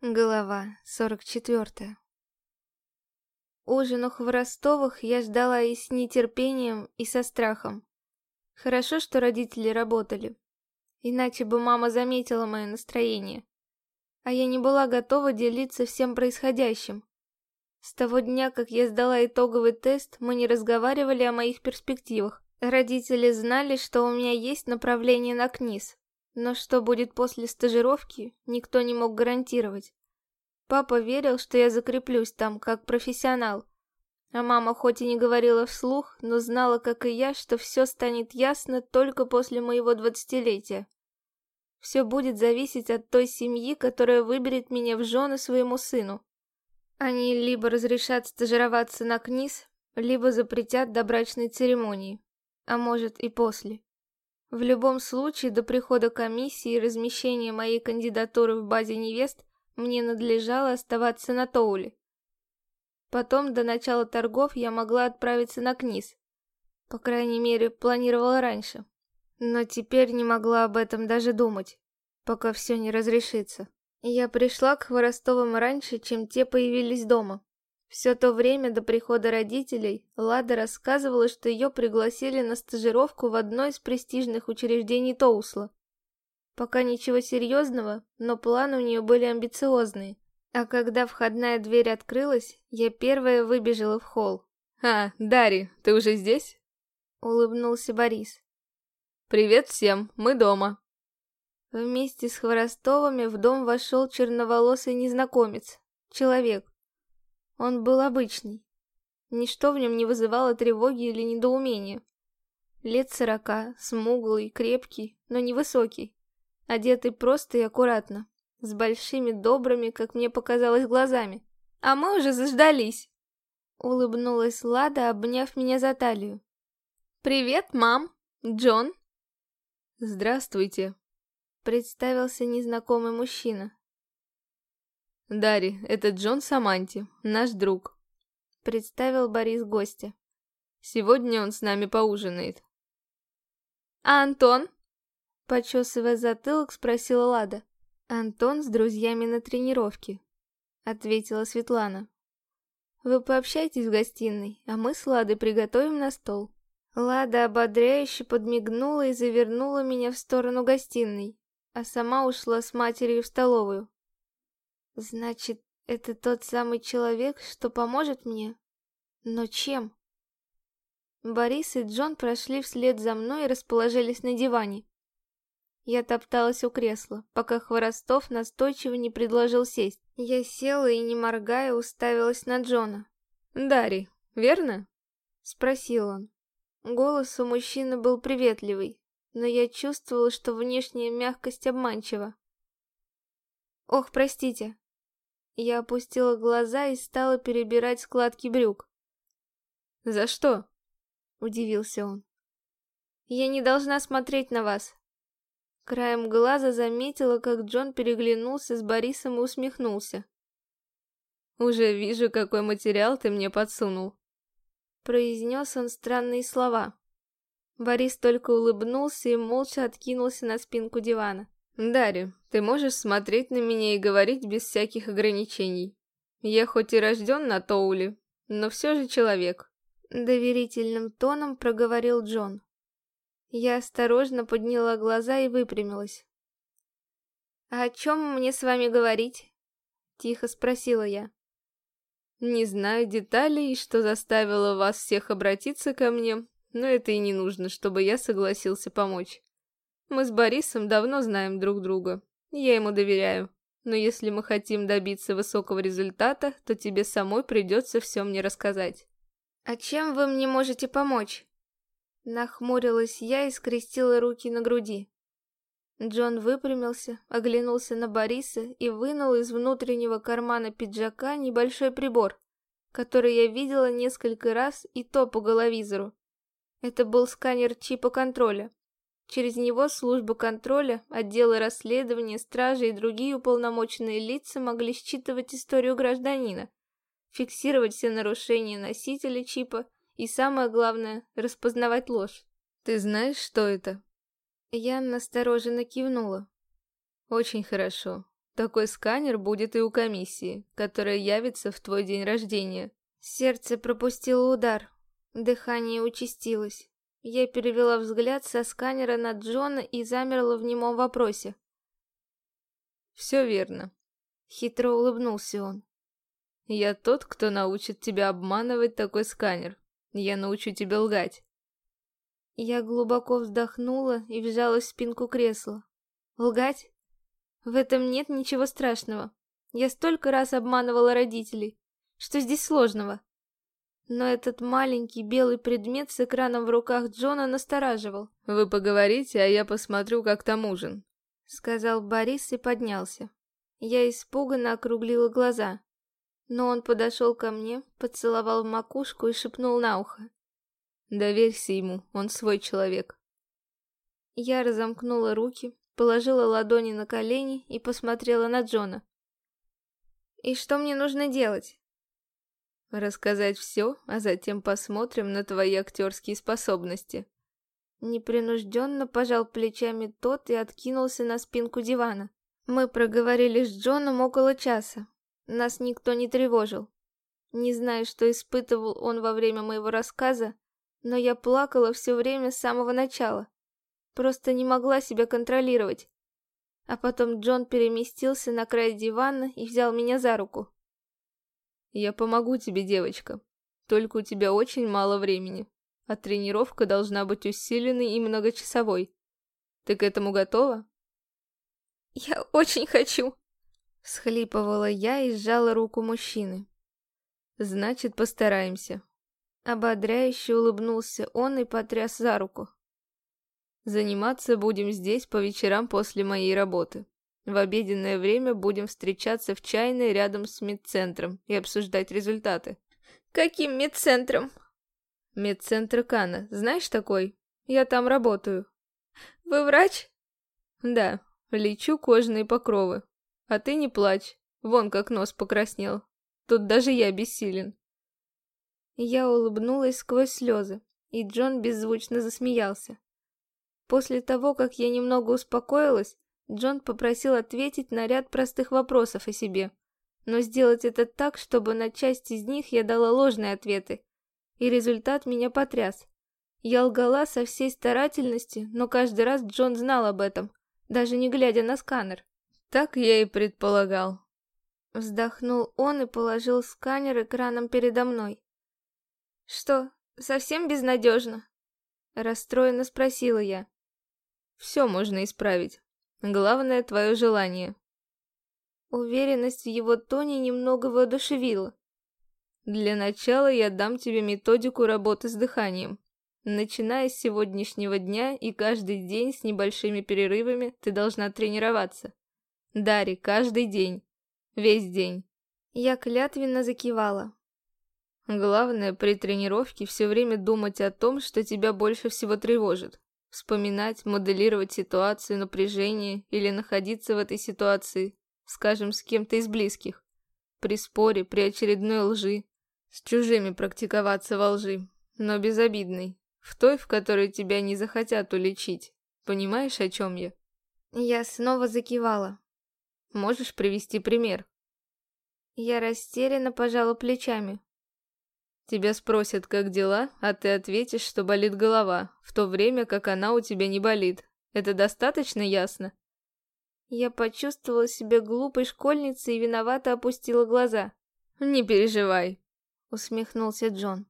Глава 44 Ужин у Хворостовых я ждала и с нетерпением, и со страхом. Хорошо, что родители работали. Иначе бы мама заметила мое настроение. А я не была готова делиться всем происходящим. С того дня, как я сдала итоговый тест, мы не разговаривали о моих перспективах. Родители знали, что у меня есть направление на КНИС, но что будет после стажировки, никто не мог гарантировать. Папа верил, что я закреплюсь там, как профессионал. А мама хоть и не говорила вслух, но знала, как и я, что все станет ясно только после моего двадцатилетия. Все будет зависеть от той семьи, которая выберет меня в жены своему сыну. Они либо разрешат стажироваться на КНИС, либо запретят до брачной церемонии, а может и после. В любом случае, до прихода комиссии и размещения моей кандидатуры в базе невест мне надлежало оставаться на Тоуле. Потом, до начала торгов, я могла отправиться на КНИС. По крайней мере, планировала раньше. Но теперь не могла об этом даже думать, пока все не разрешится. Я пришла к Хворостовым раньше, чем те появились дома. Все то время до прихода родителей Лада рассказывала, что ее пригласили на стажировку в одно из престижных учреждений Тоусла. Пока ничего серьезного, но планы у нее были амбициозные. А когда входная дверь открылась, я первая выбежала в холл. «А, Дарья, ты уже здесь?» Улыбнулся Борис. «Привет всем, мы дома». Вместе с Хворостовыми в дом вошел черноволосый незнакомец. Человек. Он был обычный. Ничто в нем не вызывало тревоги или недоумения. Лет сорока, смуглый, крепкий, но невысокий. Одетый просто и аккуратно. С большими добрыми, как мне показалось, глазами. «А мы уже заждались!» Улыбнулась Лада, обняв меня за талию. «Привет, мам! Джон!» «Здравствуйте!» Представился незнакомый мужчина. «Дарри, это Джон Саманти, наш друг», — представил Борис гостя. «Сегодня он с нами поужинает». «А Антон?» Почесывая затылок, спросила Лада. «Антон с друзьями на тренировке», — ответила Светлана. «Вы пообщайтесь в гостиной, а мы с Ладой приготовим на стол». Лада ободряюще подмигнула и завернула меня в сторону гостиной, а сама ушла с матерью в столовую. «Значит, это тот самый человек, что поможет мне? Но чем?» Борис и Джон прошли вслед за мной и расположились на диване. Я топталась у кресла, пока Хворостов настойчиво не предложил сесть. Я села и, не моргая, уставилась на Джона. «Дарий, верно?» — спросил он. Голос у мужчины был приветливый, но я чувствовала, что внешняя мягкость обманчива. «Ох, простите!» Я опустила глаза и стала перебирать складки брюк. «За что?» — удивился он. «Я не должна смотреть на вас». Краем глаза заметила, как Джон переглянулся с Борисом и усмехнулся. «Уже вижу, какой материал ты мне подсунул», произнес он странные слова. Борис только улыбнулся и молча откинулся на спинку дивана. «Дарья, ты можешь смотреть на меня и говорить без всяких ограничений. Я хоть и рожден на Тоуле, но все же человек», — доверительным тоном проговорил Джон. Я осторожно подняла глаза и выпрямилась. «А о чем мне с вами говорить?» — тихо спросила я. Не знаю деталей, что заставило вас всех обратиться ко мне, но это и не нужно, чтобы я согласился помочь. Мы с Борисом давно знаем друг друга, я ему доверяю. Но если мы хотим добиться высокого результата, то тебе самой придется все мне рассказать. «А чем вы мне можете помочь?» Нахмурилась я и скрестила руки на груди. Джон выпрямился, оглянулся на Бориса и вынул из внутреннего кармана пиджака небольшой прибор, который я видела несколько раз и то по головизору. Это был сканер чипа контроля. Через него служба контроля, отделы расследования, стражи и другие уполномоченные лица могли считывать историю гражданина, фиксировать все нарушения носителя чипа и, самое главное, распознавать ложь. «Ты знаешь, что это?» Я настороженно кивнула. «Очень хорошо. Такой сканер будет и у комиссии, которая явится в твой день рождения. Сердце пропустило удар. Дыхание участилось. Я перевела взгляд со сканера на Джона и замерла в немом вопросе. «Все верно», — хитро улыбнулся он. «Я тот, кто научит тебя обманывать такой сканер. Я научу тебя лгать». Я глубоко вздохнула и вжалась в спинку кресла. Лгать? В этом нет ничего страшного. Я столько раз обманывала родителей. Что здесь сложного? Но этот маленький белый предмет с экраном в руках Джона настораживал. «Вы поговорите, а я посмотрю, как там ужин», — сказал Борис и поднялся. Я испуганно округлила глаза. Но он подошел ко мне, поцеловал в макушку и шепнул на ухо. «Доверься ему, он свой человек». Я разомкнула руки, положила ладони на колени и посмотрела на Джона. «И что мне нужно делать?» Рассказать все, а затем посмотрим на твои актерские способности. Непринужденно пожал плечами тот и откинулся на спинку дивана. Мы проговорили с Джоном около часа. Нас никто не тревожил. Не знаю, что испытывал он во время моего рассказа, но я плакала все время с самого начала. Просто не могла себя контролировать. А потом Джон переместился на край дивана и взял меня за руку. Я помогу тебе, девочка. Только у тебя очень мало времени, а тренировка должна быть усиленной и многочасовой. Ты к этому готова? Я очень хочу, Схлипывала я и сжала руку мужчины. Значит, постараемся. Ободряюще улыбнулся он и потряс за руку. Заниматься будем здесь по вечерам после моей работы. В обеденное время будем встречаться в чайной рядом с медцентром и обсуждать результаты. Каким медцентром? Медцентр Кана. Знаешь такой? Я там работаю. Вы врач? Да, лечу кожные покровы. А ты не плачь. Вон как нос покраснел. Тут даже я бессилен. Я улыбнулась сквозь слезы, и Джон беззвучно засмеялся. После того, как я немного успокоилась, Джон попросил ответить на ряд простых вопросов о себе, но сделать это так, чтобы на часть из них я дала ложные ответы, и результат меня потряс. Я лгала со всей старательностью, но каждый раз Джон знал об этом, даже не глядя на сканер. Так я и предполагал. Вздохнул он и положил сканер экраном передо мной. Что, совсем безнадежно? Расстроенно спросила я. Все можно исправить. Главное твое желание. Уверенность в его тоне немного воодушевила. Для начала я дам тебе методику работы с дыханием. Начиная с сегодняшнего дня и каждый день с небольшими перерывами ты должна тренироваться. Дари, каждый день. Весь день. Я клятвенно закивала. Главное при тренировке все время думать о том, что тебя больше всего тревожит. Вспоминать, моделировать ситуацию напряжения или находиться в этой ситуации, скажем, с кем-то из близких. При споре, при очередной лжи. С чужими практиковаться во лжи, но безобидной. В той, в которой тебя не захотят уличить. Понимаешь, о чем я? Я снова закивала. Можешь привести пример? Я растерянно пожала плечами. Тебя спросят, как дела, а ты ответишь, что болит голова, в то время как она у тебя не болит. Это достаточно ясно? Я почувствовала себя глупой школьницей и виновато опустила глаза. «Не переживай», — усмехнулся Джон.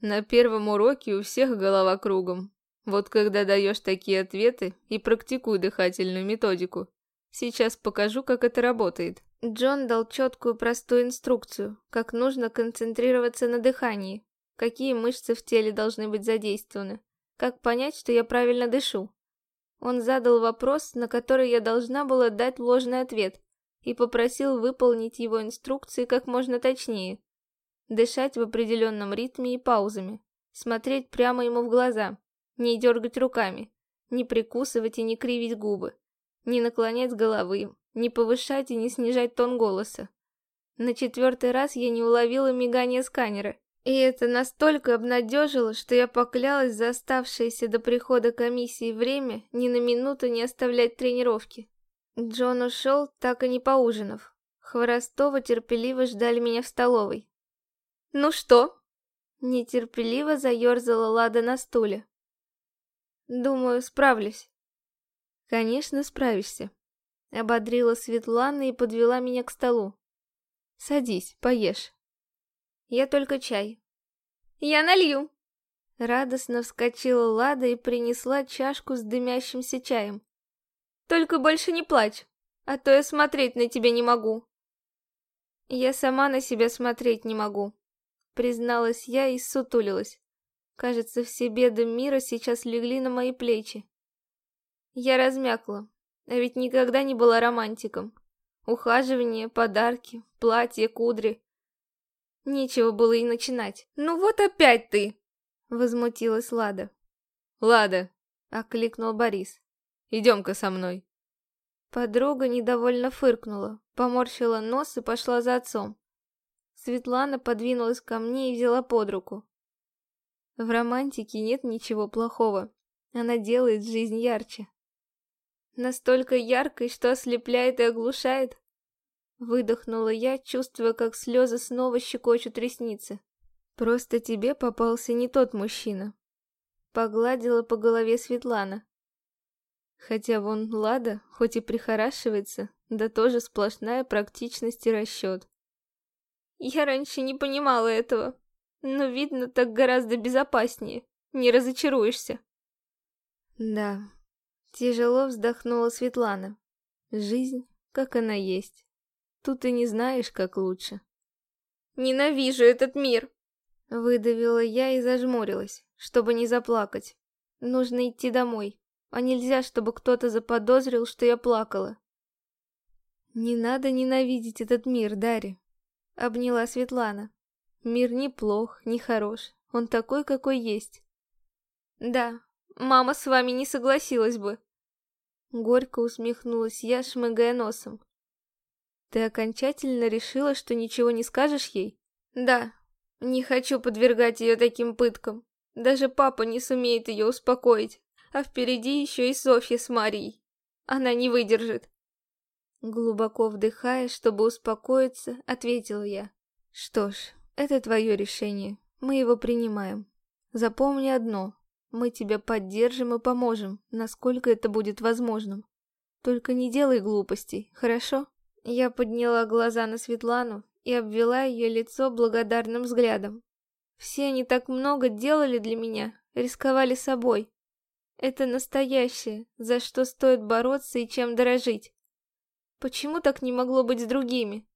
«На первом уроке у всех голова кругом. Вот когда даешь такие ответы и практикуй дыхательную методику. Сейчас покажу, как это работает». Джон дал четкую простую инструкцию, как нужно концентрироваться на дыхании, какие мышцы в теле должны быть задействованы, как понять, что я правильно дышу. Он задал вопрос, на который я должна была дать ложный ответ, и попросил выполнить его инструкции как можно точнее. Дышать в определенном ритме и паузами, смотреть прямо ему в глаза, не дергать руками, не прикусывать и не кривить губы, не наклонять головы, не повышать и не снижать тон голоса. На четвертый раз я не уловила мигание сканера, и это настолько обнадежило, что я поклялась за оставшееся до прихода комиссии время ни на минуту не оставлять тренировки. Джон ушел, так и не поужинав. Хворостова терпеливо ждали меня в столовой. «Ну что?» Нетерпеливо заерзала Лада на стуле. «Думаю, справлюсь». «Конечно, справишься», — ободрила Светлана и подвела меня к столу. «Садись, поешь». «Я только чай». «Я налью». Радостно вскочила Лада и принесла чашку с дымящимся чаем. «Только больше не плачь, а то я смотреть на тебя не могу». «Я сама на себя смотреть не могу», — призналась я и сутулилась. Кажется, все беды мира сейчас легли на мои плечи. Я размякла, а ведь никогда не была романтиком. Ухаживание, подарки, платье, кудри. Нечего было и начинать. «Ну вот опять ты!» — возмутилась Лада. «Лада!» — окликнул Борис. «Идем-ка со мной». Подруга недовольно фыркнула, поморщила нос и пошла за отцом. Светлана подвинулась ко мне и взяла под руку. В романтике нет ничего плохого. Она делает жизнь ярче. Настолько яркой, что ослепляет и оглушает. Выдохнула я, чувствуя, как слезы снова щекочут ресницы. Просто тебе попался не тот мужчина. Погладила по голове Светлана. Хотя вон Лада, хоть и прихорашивается, да тоже сплошная практичность и расчет. Я раньше не понимала этого, но видно так гораздо безопаснее, не разочаруешься. Да, тяжело вздохнула Светлана. Жизнь, как она есть. Тут и не знаешь, как лучше. Ненавижу этот мир! Выдавила я и зажмурилась, чтобы не заплакать. Нужно идти домой, а нельзя, чтобы кто-то заподозрил, что я плакала. Не надо ненавидеть этот мир, Дарья. Обняла Светлана. Мир не плох, не хорош. Он такой, какой есть. Да, мама с вами не согласилась бы. Горько усмехнулась я, шмыгая носом. Ты окончательно решила, что ничего не скажешь ей? Да, не хочу подвергать ее таким пыткам. Даже папа не сумеет ее успокоить. А впереди еще и Софья с Марией. Она не выдержит. Глубоко вдыхая, чтобы успокоиться, ответила я. Что ж, это твое решение. Мы его принимаем. Запомни одно. Мы тебя поддержим и поможем, насколько это будет возможным. Только не делай глупостей, хорошо? Я подняла глаза на Светлану и обвела ее лицо благодарным взглядом. Все они так много делали для меня, рисковали собой. Это настоящее, за что стоит бороться и чем дорожить. Почему так не могло быть с другими?